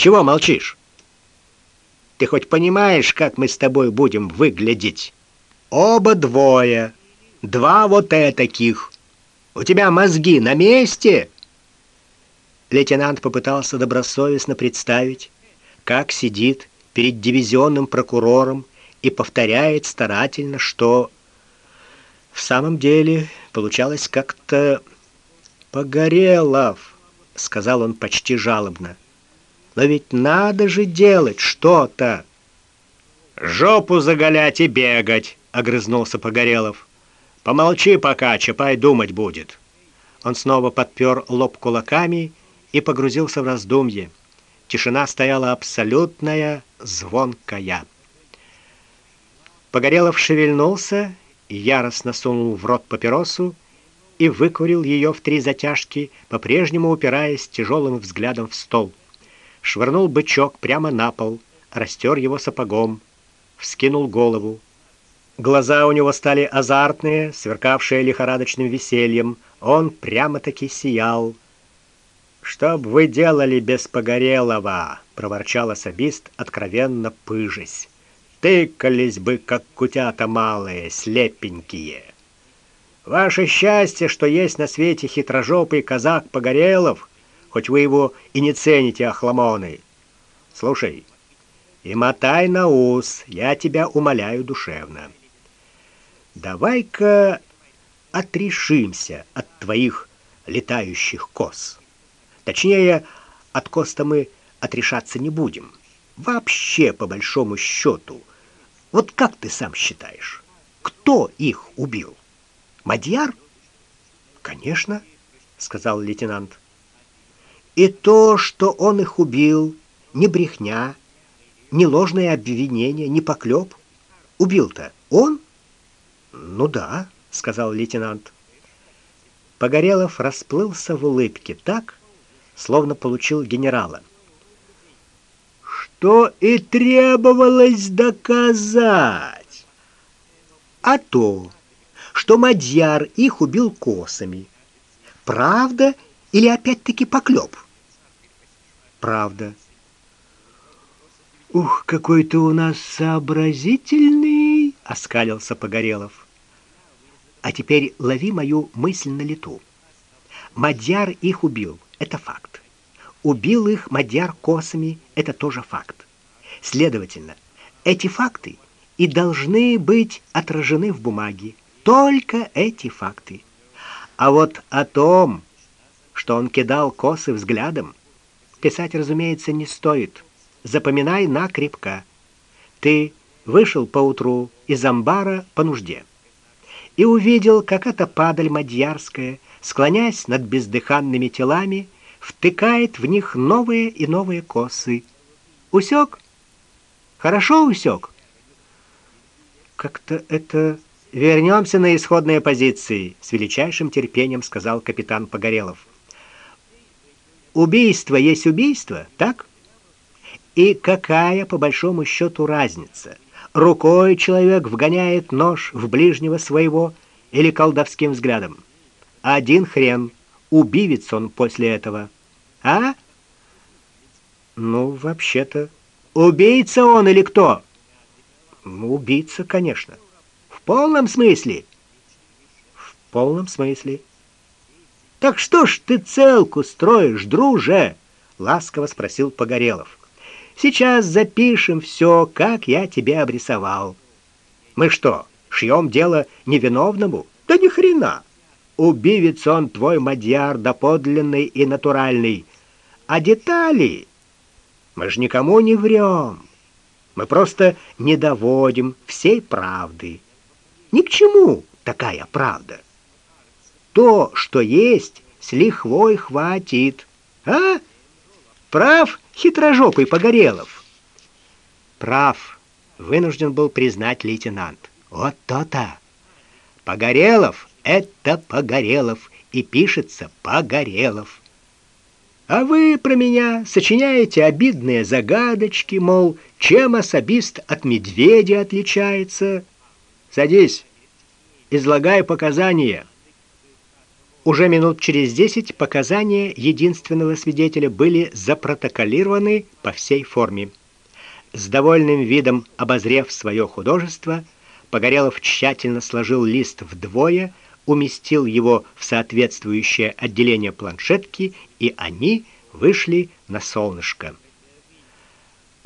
Чего молчишь? Ты хоть понимаешь, как мы с тобой будем выглядеть? Оба двое. Два вот этаких. У тебя мозги на месте?» Лейтенант попытался добросовестно представить, как сидит перед дивизионным прокурором и повторяет старательно, что в самом деле получалось как-то «Погорелов», — сказал он почти жалобно. «Но ведь надо же делать что-то!» «Жопу заголять и бегать!» — огрызнулся Погорелов. «Помолчи пока, Чапай думать будет». Он снова подпер лоб кулаками и погрузился в раздумье. Тишина стояла абсолютная, звонкая. Погорелов шевельнулся, яростно сунул в рот папиросу и выкурил ее в три затяжки, по-прежнему упираясь тяжелым взглядом в стол. Швырнул бычок прямо на пол, растер его сапогом, вскинул голову. Глаза у него стали азартные, сверкавшие лихорадочным весельем. Он прямо-таки сиял. «Чтоб вы делали без Погорелого!» — проворчал особист, откровенно пыжась. «Тыкались бы, как кутята малые, слепенькие!» «Ваше счастье, что есть на свете хитрожопый казак Погорелов, хоть вы его и не цените, охламоны. Слушай, и мотай на ус, я тебя умоляю душевно. Давай-ка отрешимся от твоих летающих кос». Точнее, от Коста мы отрешаться не будем. Вообще, по большому счету. Вот как ты сам считаешь, кто их убил? Мадьяр? Конечно, сказал лейтенант. И то, что он их убил, не брехня, не ложное обвинение, не поклеп. Убил-то он? Ну да, сказал лейтенант. Погорелов расплылся в улыбке так, словно получил генерала. Что и требовалось доказать. А то, что Мадьяр их убил косами. Правда или опять-таки поклеп? Правда. Ух, какой ты у нас сообразительный, оскалился Погорелов. А теперь лови мою мысль на лету. Мадьяр их убил. Это факт. Убил их Мадьяр косами это тоже факт. Следовательно, эти факты и должны быть отражены в бумаге. Только эти факты. А вот о том, что он кидал косы взглядом, писать, разумеется, не стоит. Запоминай накрепко. Ты вышел поутру из амбара по нужде и увидел, как эта падаль мадьярская склоняясь над бездыханными телами, втыкает в них новые и новые косы. Усек? Хорошо усек? Как-то это... Вернемся на исходные позиции, с величайшим терпением сказал капитан Погорелов. Убийство есть убийство, так? И какая, по большому счету, разница? Рукой человек вгоняет нож в ближнего своего или колдовским взглядом? Один хрен. Убивец он после этого. А? Ну, вообще-то, убийца он или кто? Ну, убийца, конечно. В полном смысле? В полном смысле. Так что ж ты целку строишь, друже? ласково спросил Погорелов. Сейчас запишем все, как я тебе обрисовал. Мы что, шьем дело невиновному? Да ни хрена. Убивец он твой мадьяр, доподлинный и натуральный. А детали мы ж никому не врем. Мы просто не доводим всей правды. Ни к чему такая правда. То, что есть, с лихвой хватит. А? Прав хитрожопый Погорелов. Прав, вынужден был признать лейтенант. Вот то-то. Погорелов это Погорелов, и пишется Погорелов. А вы про меня сочиняете обидные загадочки, мол, чем особист от медведя отличается. Садись, излагай показания. Уже минут через десять показания единственного свидетеля были запротоколированы по всей форме. С довольным видом обозрев свое художество, Погорелов тщательно сложил лист вдвое, уместил его в соответствующее отделение планшетки, и они вышли на солнышко.